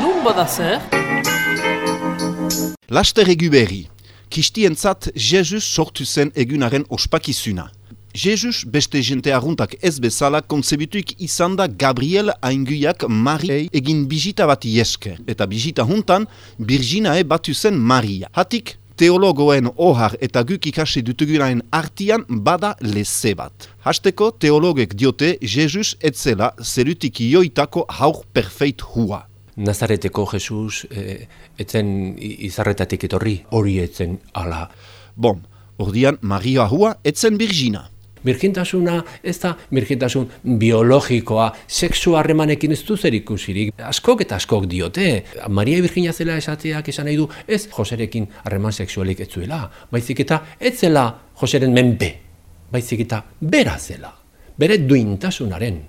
Nun bada zer? Laster egu berri, kistientzat Jesus sortu zen egunaren ospakizuna. Jesus beste jente arruntak ez bezala kontzebituik izan da Gabriel ainguiak Mariei egin bizita bat iesker. Eta bizita juntan, Virginae batu zen Maria. Hatik, teologoen ohar eta guk ikasi dutugunaen artian bada leze bat. Hasteko teologek diote Jesus etzela zerutik joitako haur perfeit hua. Nazareteko Jesus e, etzen izarretatik etorri hori etzen ala. Bon, ordian Maria hua etzen Virgina. Birgintasuna ez da birgintasun biologikoa, sexu harremanekin ez du zer ikusirik. Askok eta askok diote. Maria Virginia zela esateak esan nahi du ez Joserekin harreman sexualik ez zuela. Baizik eta ez zela Joseren menpe. Baizik eta bera zela. Bere duintasunaren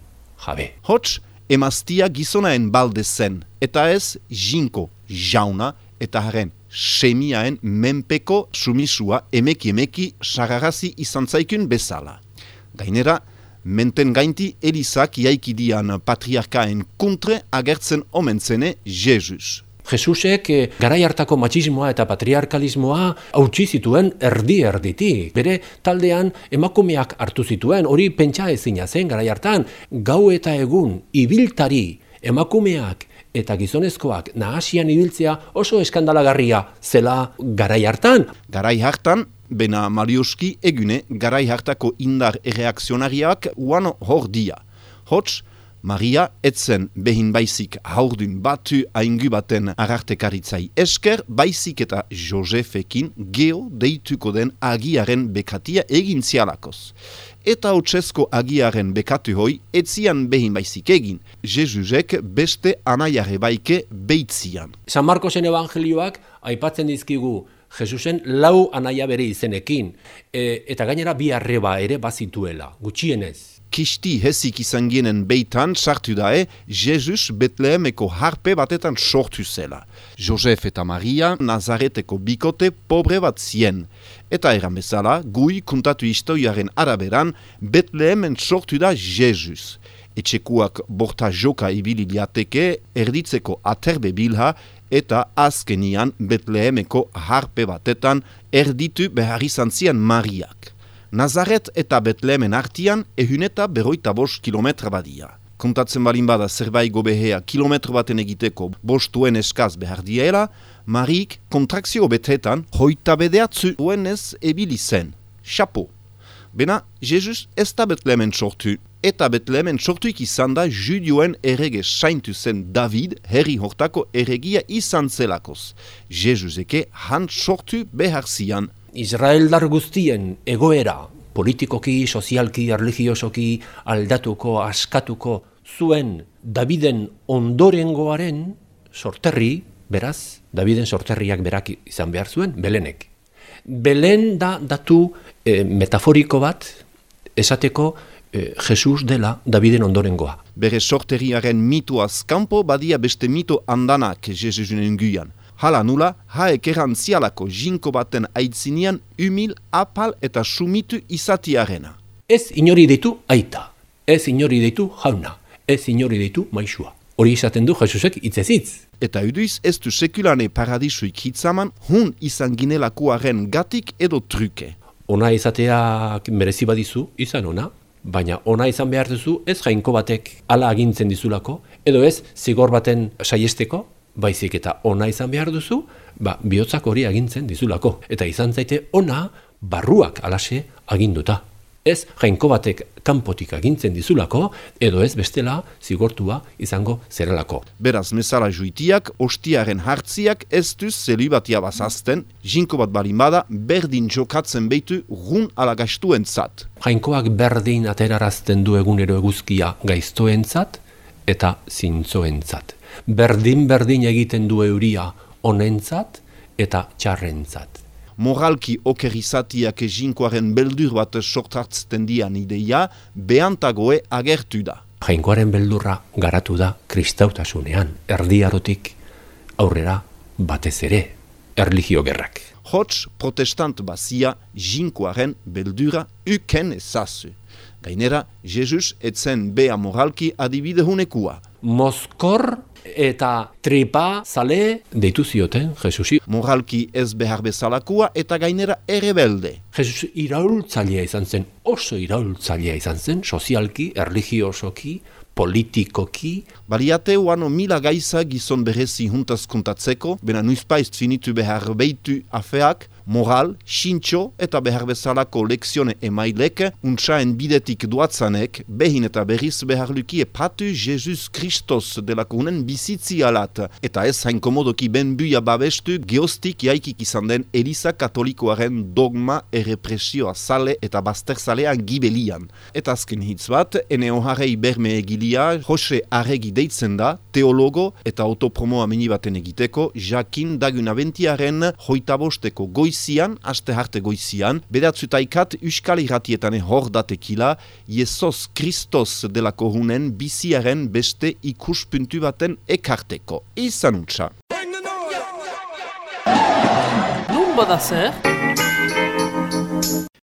jabe. Hots, emaztia gizonaen balde zen, eta ez jinko jauna eta haren semiaen menpeko sumisua emeki emeki saragazi izan zaikun bezala. Gainera, menten gainti Elizak iaikidian patriarkaen kontre agertzen omentzene Jesus. Jesusek eh, garai hartako matxismoa eta patriarkalismoa hautsi zituen erdi erditik. Bere taldean emakumeak hartu zituen, hori pentsa ezina zen garai hartan, gau eta egun ibiltari emakumeak eta gizonezkoak nahasian ibiltzea oso eskandalagarria zela garai hartan. Garai hartan, bena Mariuski egune garai hartako indar erreakzionariak uan hor dia. Hots, Maria etzen behin baizik haurdun batu aingu baten arartekaritzai esker, baizik eta Josefekin geo deituko den agiaren bekatia egin zialakoz. Eta hotsesko agiaren bekatu hoi, etzian behin baizik egin, Jezusek beste anaiare baike beitzian. San Marcosen evangelioak aipatzen dizkigu Jesusen lau anaia bere izenekin, e, eta gainera bi arreba ere bazituela, gutxienez. Kisti hezik izan genen beitan sartu dae, Jesus Betlehemeko harpe batetan sortu zela. Josef eta Maria Nazareteko bikote pobre bat zien. Eta eran bezala, gui kuntatu historiaren araberan, Betlehemen sortu da Jesus. Etxekuak borta joka ibili diateke, erditzeko aterbe bilha, eta azkenian Betlehemeko harpe batetan erditu behar izan zian Mariak. Nazaret eta Betlehemen artian ehun eta berroita bost kilometra badia. Kontatzen balin bada zerbait gobehea kilometro baten egiteko bostuen eskaz behar diela, Marik kontrakzio betetan hoita bedeatzu duenez ebili zen. Chapo. Bena, Jesus ez da Betlehemen sortu, eta Betlehemen sortuik izan da judioen errege saintu zen David herri hortako erregia izan zelakoz. Jezuseke han sortu behar zian. Israeldar guztien egoera, politikoki, sozialki, religiosoki, aldatuko, askatuko, zuen Daviden ondorengoaren sorterri, beraz, Daviden sorterriak berak izan behar zuen, Belenek. Belen da datu e, metaforiko bat, esateko, e, Jesus dela Daviden ondorengoa. Bere sorteriaren mituaz kanpo badia beste mito andanak Jesusen guian. Hala nula, haek erantzialako jinko baten aitzinian humil, apal eta sumitu izatiarena. Ez inori ditu aita, ez inori ditu jauna, ez inori ditu maisua. Hori izaten du Jesusek itzezitz. Eta uduiz ez du sekulane paradisuik hitzaman hun izan ginelakoaren gatik edo truke. Ona izateak merezi badizu, izan ona, baina ona izan behar duzu ez jainko batek hala agintzen dizulako, edo ez zigor baten saiesteko, baizik eta ona izan behar duzu, ba, bihotzak hori agintzen dizulako. Eta izan zaite ona barruak alase aginduta. Ez jainko batek kanpotik agintzen dizulako, edo ez bestela zigortua izango zerelako. Beraz, mesala juitiak, ostiaren hartziak ez duz zelibatia bazazten, jinko bat balin bada, berdin jokatzen behitu gun ala gaiztuen zat. Jainkoak berdin aterarazten du egunero eguzkia gaiztoen zat, eta zintzoen zat. Berdin-berdin egiten du euria onentzat eta txarrentzat moralki okerizatiak jinkoaren beldur bat sortartzten dian ideia, behantagoe agertu da. Jainkoaren beldurra garatu da kristautasunean, erdiarotik aurrera batez ere, erligio gerrak. Hots protestant bazia jinkoaren beldura uken ezazu. Gainera, Jesus etzen bea moralki adibide hunekua. Moskor eta tripa zale deitu zioten Jesusi. Moralki ez behar bezalakua eta gainera erebelde. Jesus iraultzailea izan zen, oso iraultzailea izan zen, sozialki, erligiosoki, politikoki. Baliate uano mila gaisa gizon berezi juntaz kontatzeko, bena nuizpaiz finitu behar beitu afeak, moral, xintxo eta behar bezalako lekzione emailek, untsaen bidetik duatzanek, behin eta berriz behar luki epatu Jesus Kristos delako unen bizitzi alat, eta ez hain komodoki ben buia babestu geostik jaikik izan den Elisa Katolikoaren dogma errepresioa sale eta baster zalean gibelian. Eta azken hitz bat, ene oharei berme egilia, Jose Arregi deitzen da, teologo eta autopromoa mini baten egiteko, Jakin Dagun Aventiaren hoitabosteko goizian, aste harte goizian, bedatzutaikat Euskal Iratietane hor datekila, Jesos Kristos delako hunen biziaren beste ikuspuntu baten ekarteko. Izan utxa. Nun bada zer?